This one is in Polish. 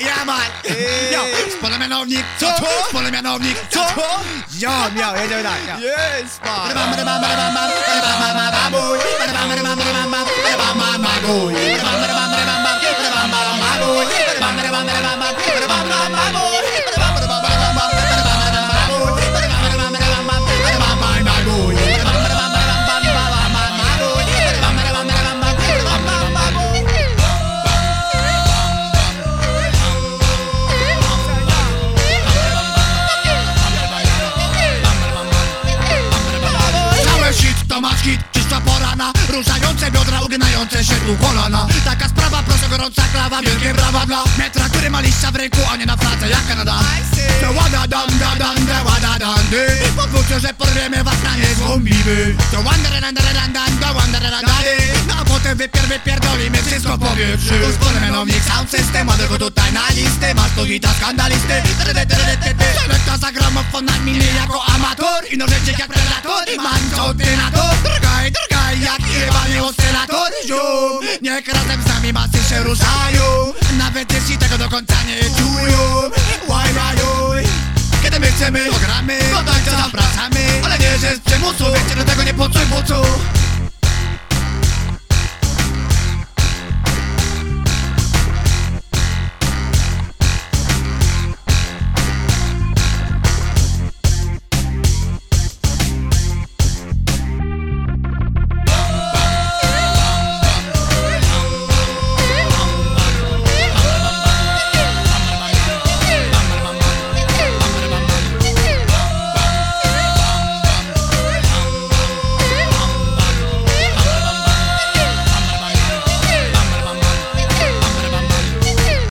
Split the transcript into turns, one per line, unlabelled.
Ja, Mann. Hey. Eh. Ja, Spider-Man auf Nick. Tor. Tor. Spider-Man auf Nick. Tor. Ja, ja, ja, ja. Yes, Mann. Masz hit, czysta porana Ruszające biodra, uginające się tu kolana. Taka sprawa, proszę gorąca klawa Wielkie brawa dla metra, który ma liścia w ręku A nie na pracę jak Kanada. To łada dam da dam da dam dy. Podwójcie, że porwiemy was na To wandere da wandere randary No a potem wypier wypierdolimy wszystko w powietrzu. To spole mianownik sound system Ma tylko tutaj na listę Masz tu hita skandalisty. Selekta za gramofonami nie jako amator. I jak I co ty na to Drgaj, drgaj jak jebany oscylator Zium, niech razem z nami masy się ruszają. Nawet jeśli tego do końca nie czują. Łaj, oj. Kiedy my chcemy, to gramy. Do tańca zapraszamy